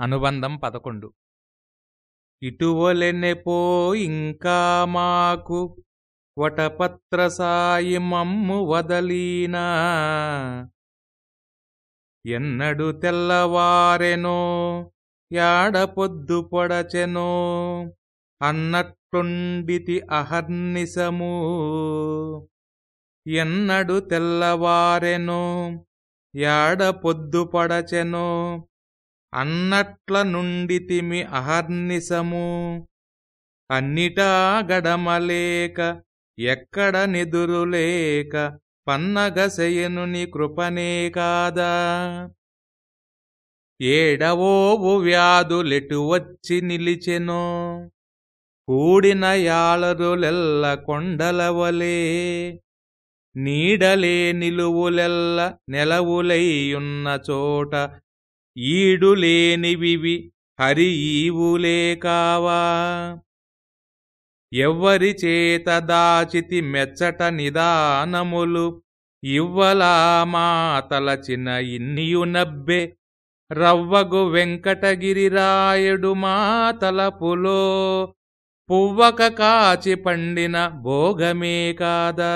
అనుబంధం పదకొండు. ఇటువలెనెపో ఇంకా మాకు వటపత్ర సాయి మమ్ము వదలీనా. ఎన్నడు తెల్లవారెనో యాడ పొద్దు పొడచెనో అన్నట్టుండితి అహర్నిశము. ఎన్నడు తెల్లవారెనో యాడ పొద్దు పడచెనో అన్నట్ల నుండితిమి అహర్నిశము. అన్నిటా గడమలేక ఎక్కడ నిదురులేక పన్నగశయనుని కృపనే కాదా. ఏడవోవు వ్యాధులెటు వచ్చి నిలిచెనో. కూడిన యాళరులెల్ల కొండలవలే నీడలే నిలువులెల్ల నెలవులైయున్న చోట ఈడులేనివివి హరి ఈవులే కావా. ఎవ్వరి చేత దాచితి మెచ్చట నిదానములు ఇవ్వలా మాతలచిన ఇన్నియు నబ్బె. రవ్వగు వెంకటగిరిరాయుడు మాతలపులో పువ్వక కాచి పండిన భోగమే కాదా.